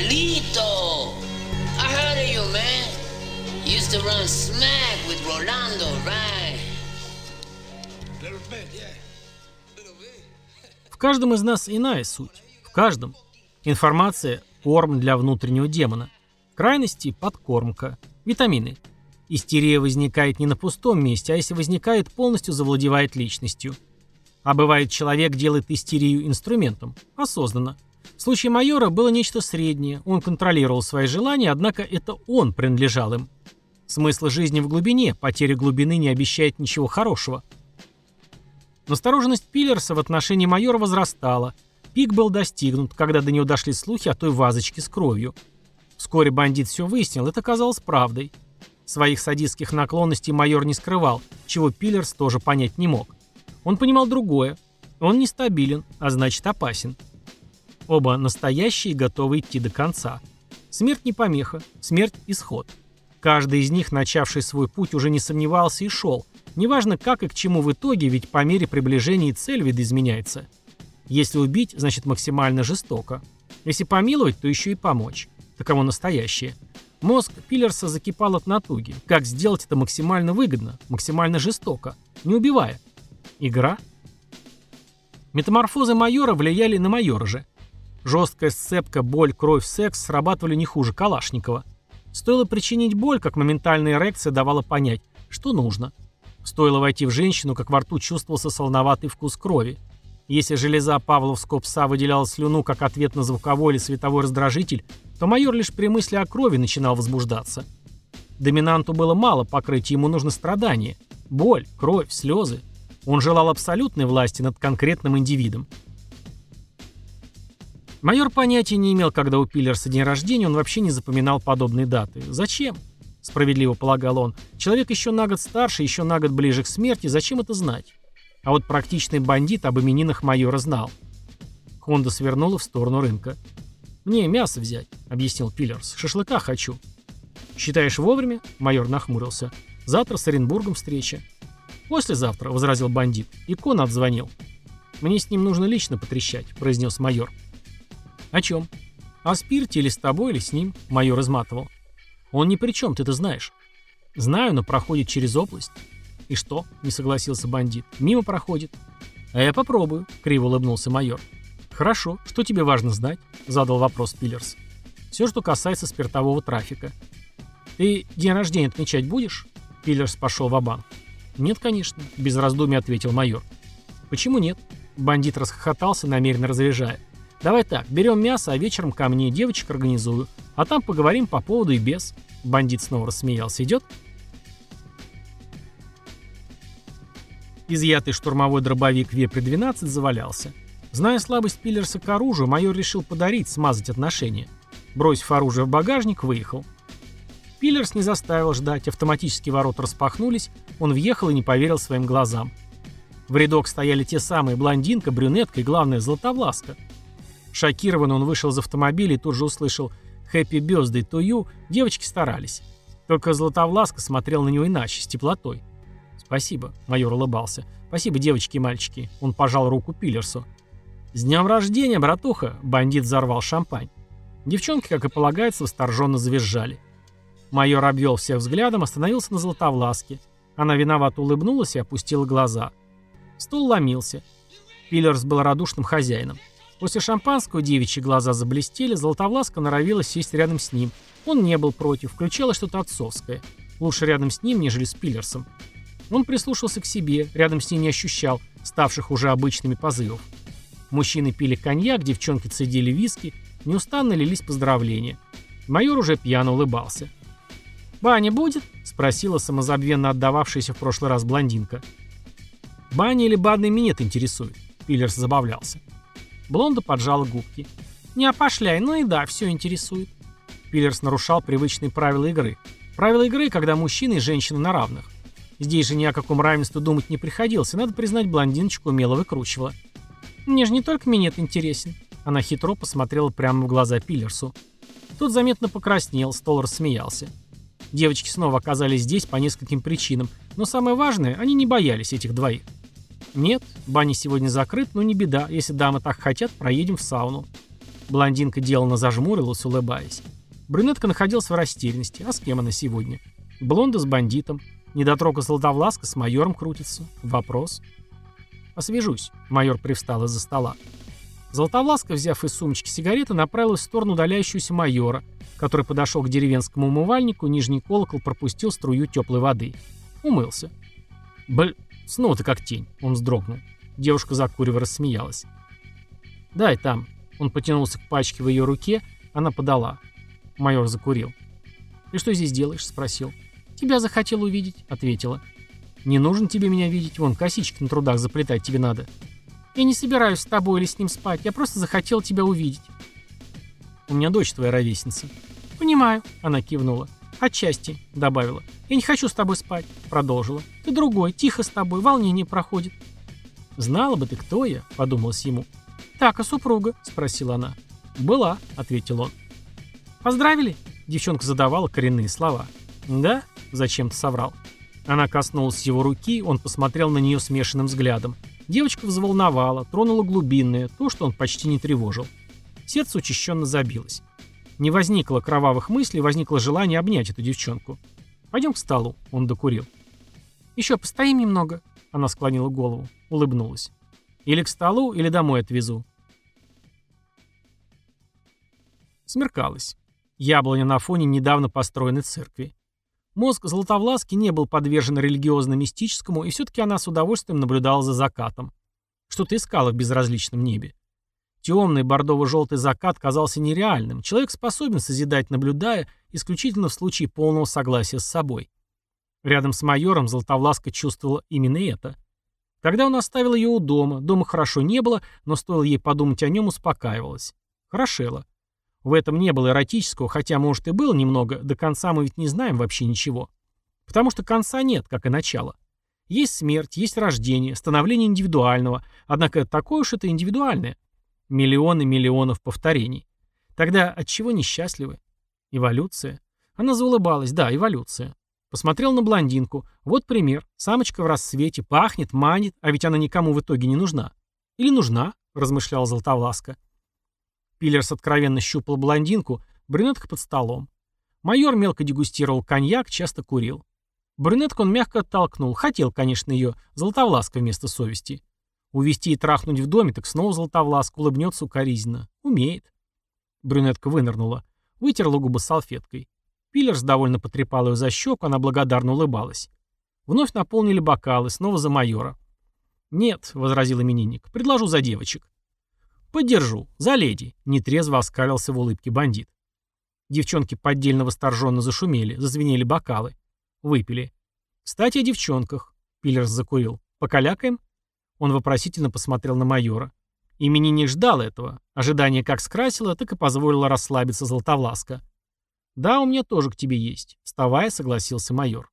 Carlito! I heard of you, man. Used to run smack with Rolando, right? Little bit, yeah. В каждом из нас иная суть. В каждом. Информация – корм для внутреннего демона. Крайности – подкормка. Витамины. Истерия возникает не на пустом месте, а если возникает, полностью завладевает личностью. А бывает, человек делает истерию инструментом. Осознанно. В случае майора было нечто среднее. Он контролировал свои желания, однако это он принадлежал им. Смысл жизни в глубине, потеря глубины не обещает ничего хорошего. Настороженность Пиллерса в отношении майора возрастала. Пик был достигнут, когда до него дошли слухи о той вазочке с кровью. Вскоре бандит все выяснил, это казалось правдой. Своих садистских наклонностей майор не скрывал, чего Пиллерс тоже понять не мог. Он понимал другое. Он нестабилен, а значит опасен. Оба настоящие и готовы идти до конца. Смерть не помеха, смерть – исход. Каждый из них, начавший свой путь, уже не сомневался и шел. Неважно как и к чему в итоге, ведь по мере приближения цель видоизменяется. Если убить, значит максимально жестоко. Если помиловать, то еще и помочь. Таково настоящее. Мозг Пиллерса закипал от натуги. Как сделать это максимально выгодно, максимально жестоко, не убивая? Игра? Метаморфозы майора влияли на майора же. Жесткая сцепка, боль, кровь, секс срабатывали не хуже Калашникова. Стоило причинить боль, как моментальная эрекция давала понять, что нужно. Стоило войти в женщину, как во рту чувствовался солоноватый вкус крови. Если железа павловского пса выделяла слюну как ответ на звуковой или световой раздражитель, то майор лишь при мысли о крови начинал возбуждаться. Доминанту было мало покрытия, ему нужно страдание. Боль, кровь, слезы. Он желал абсолютной власти над конкретным индивидом. Майор понятия не имел, когда у Пиллерса день рождения, он вообще не запоминал подобные даты. Зачем? Справедливо полагал он. Человек еще на год старше, еще на год ближе к смерти, зачем это знать? А вот практичный бандит об именинах майора знал. Хонда свернула в сторону рынка. «Мне мясо взять», — объяснил Пиллерс. «Шашлыка хочу». «Считаешь вовремя?» — майор нахмурился. «Завтра с Оренбургом встреча». «Послезавтра», — возразил бандит. И Кон отзвонил. «Мне с ним нужно лично потрещать», — произнес майор. «О чем?» «О спирте или с тобой, или с ним», — майор изматывал. «Он ни при чем, ты это знаешь». «Знаю, но проходит через область». «И что?» — не согласился бандит. «Мимо проходит». «А я попробую», — криво улыбнулся майор. «Хорошо. Что тебе важно знать?» — задал вопрос Пиллерс. «Все, что касается спиртового трафика». «Ты день рождения отмечать будешь?» Пиллерс пошел в банк «Нет, конечно», — без раздумий ответил майор. «Почему нет?» Бандит расхохотался, намеренно разряжая. Давай так, берем мясо, а вечером ко мне девочек организую. А там поговорим по поводу и без. Бандит снова рассмеялся. Идет? Изъятый штурмовой дробовик Вепри-12 завалялся. Зная слабость Пиллерса к оружию, майор решил подарить, смазать отношения. Бросив оружие в багажник, выехал. Пиллерс не заставил ждать, автоматические ворота распахнулись, он въехал и не поверил своим глазам. В рядок стояли те самые блондинка, брюнетка и, главное, золотовласка – Шокированный он вышел из автомобиля и тут же услышал «Happy birthday to you», девочки старались. Только Златовласка смотрел на него иначе, с теплотой. «Спасибо», — майор улыбался. «Спасибо, девочки и мальчики». Он пожал руку Пиллерсу. «С днем рождения, братуха!» — бандит взорвал шампань. Девчонки, как и полагается, восторженно завизжали. Майор обвел всех взглядом, остановился на Златовласке. Она виновато улыбнулась и опустила глаза. Стол ломился. Пиллерс был радушным хозяином. После шампанского девичьи глаза заблестели, Золотовласка норовила сесть рядом с ним. Он не был против, включало что-то отцовское. Лучше рядом с ним, нежели с Пиллерсом. Он прислушался к себе, рядом с ним не ощущал, ставших уже обычными позывов. Мужчины пили коньяк, девчонки цедили виски, неустанно лились поздравления. Майор уже пьяно улыбался. «Баня будет?» — спросила самозабвенно отдававшаяся в прошлый раз блондинка. «Баня или банный минет интересует?» Пиллерс забавлялся. Блонда поджала губки. «Не опошляй, ну и да, все интересует». Пиллерс нарушал привычные правила игры. Правила игры, когда мужчина и женщина на равных. Здесь же ни о каком равенстве думать не приходилось, и надо признать, блондиночку умело выкручивала. «Мне же не только минет интересен». Она хитро посмотрела прямо в глаза Пиллерсу. Тот заметно покраснел, стол рассмеялся. Девочки снова оказались здесь по нескольким причинам, но самое важное, они не боялись этих двоих. «Нет, баня сегодня закрыт, но не беда. Если дамы так хотят, проедем в сауну». Блондинка деланно зажмурилась, улыбаясь. Брюнетка находилась в растерянности. А с кем она сегодня? Блонда с бандитом. Недотрога Златовласка с майором крутится. Вопрос. «Освежусь», — майор привстал из-за стола. Золотовласка, взяв из сумочки сигареты, направилась в сторону удаляющегося майора, который подошел к деревенскому умывальнику, нижний колокол пропустил струю теплой воды. Умылся. «Бль, снова ты как тень», — он вздрогнул. Девушка, закуривая, рассмеялась. «Дай там». Он потянулся к пачке в ее руке, она подала. Майор закурил. «Ты что здесь делаешь?» — спросил. «Тебя захотел увидеть», — ответила. «Не нужно тебе меня видеть, вон, косички на трудах заплетать тебе надо». «Я не собираюсь с тобой или с ним спать, я просто захотел тебя увидеть». «У меня дочь твоя ровесница». «Понимаю», — она кивнула. «Отчасти», — добавила. «Я не хочу с тобой спать», — продолжила. «Ты другой, тихо с тобой, волнение проходит». «Знала бы ты, кто я», — подумалось ему. «Так, а супруга?» — спросила она. «Была», — ответил он. «Поздравили?» — девчонка задавала коренные слова. «Да?» — зачем-то соврал. Она коснулась его руки, он посмотрел на нее смешанным взглядом. Девочка взволновала, тронула глубинное, то, что он почти не тревожил. Сердце учащенно забилось. Не возникло кровавых мыслей, возникло желание обнять эту девчонку. «Пойдем к столу», — он докурил. «Еще постоим немного», — она склонила голову, улыбнулась. «Или к столу, или домой отвезу. Смеркалось. Яблоня на фоне недавно построенной церкви. Мозг Златовласки не был подвержен религиозно-мистическому, и все-таки она с удовольствием наблюдала за закатом. Что-то искала в безразличном небе. Темный бордово-желтый закат казался нереальным. Человек способен созидать, наблюдая, исключительно в случае полного согласия с собой. Рядом с майором Златовласка чувствовала именно это. Когда он оставил ее у дома, дома хорошо не было, но стоило ей подумать о нем, успокаивалась. Хорошело. В этом не было эротического, хотя, может, и было немного, до конца мы ведь не знаем вообще ничего. Потому что конца нет, как и начала. Есть смерть, есть рождение, становление индивидуального, однако такое уж это индивидуальное. Миллионы миллионов повторений. Тогда от чего несчастливы? Эволюция. Она заулыбалась, да, эволюция. Посмотрел на блондинку. Вот пример. Самочка в рассвете, пахнет, манит, а ведь она никому в итоге не нужна. Или нужна, размышлял Золотовласка. Пиллерс откровенно щупал блондинку, брюнетка под столом. Майор мелко дегустировал коньяк, часто курил. Брюнетку он мягко оттолкнул. Хотел, конечно, ее, золотовласка вместо совести. Увести и трахнуть в доме, так снова золотовласка улыбнется укоризненно. Умеет. Брюнетка вынырнула. Вытерла губы салфеткой. Пиллерс довольно потрепал ее за щеку, она благодарно улыбалась. Вновь наполнили бокалы, снова за майора. «Нет», — возразил именинник, — «предложу за девочек». «Поддержу. За леди», — нетрезво оскалился в улыбке бандит. Девчонки поддельно восторженно зашумели, зазвенели бокалы. Выпили. «Кстати, о девчонках», — Пиллерс закурил. «Покалякаем?» Он вопросительно посмотрел на майора. Именинник ждал этого. Ожидание как скрасило, так и позволило расслабиться Златовласка. «Да, у меня тоже к тебе есть», — вставая, согласился майор.